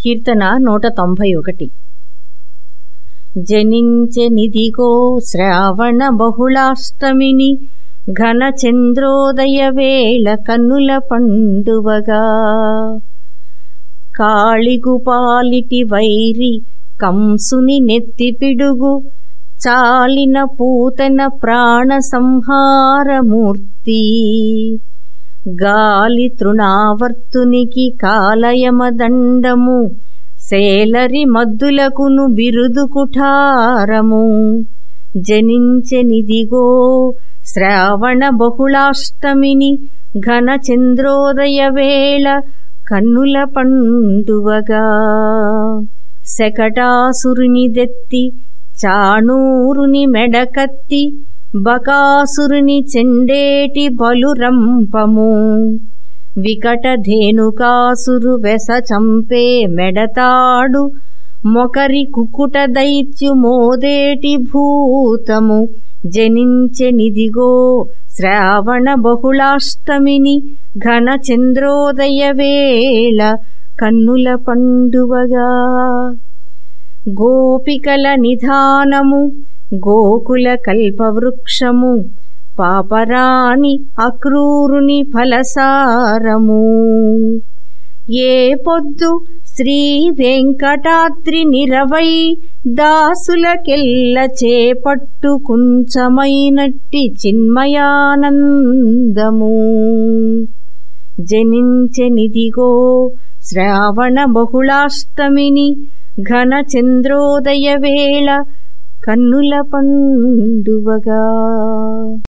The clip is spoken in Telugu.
కీర్తన నూట తొంభై ఒకటి. జనించెనిదిగో శ్రావణ బహుళాష్టమిని ఘన చంద్రోదయ వేళ కన్నుల పండువగా. కాళిగుపాలిటి వైరి కంసుని నెత్తిపిడుగు చాలిన పూతన ప్రాణ సంహారమూర్తి. గాలి తృణావర్తునికి కాలయమదండము సేలరి మద్దులకును బిరుదు కుఠారము. జనించెనిదిగో శ్రావణ బహుళాష్టమిని ఘన చంద్రోదయ వేళ కన్నుల పండువగా. శకటాసురుని దెత్తి చాణూరుని మెడకత్తి బకాసురుని చెండేటి బలురంపము. వికటధేనుకాసురు వెస చంపే మెడతాడు. మొకరి కుకుట దైత్యు మోదేటి భూతము. జనించెనిదిగో శ్రావణ బహుళాష్టమిని ఘన చంద్రోదయ వేళ కన్నుల పండువగా. గోపికల నిధానము గోకుల కల్పవృక్షము పాపరాణి అక్రూరుని ఫలసారము. ఏ పొద్దు శ్రీ వెంకటాద్రి నిరవై దాసులకెల్ల చేపట్టు కుంచమైనట్టి చిన్మయానందము. జనించెనిదిగో శ్రావణ బహుళాష్టమిని ఘన చంద్రోదయ వేళ కన్నుల పండువగా.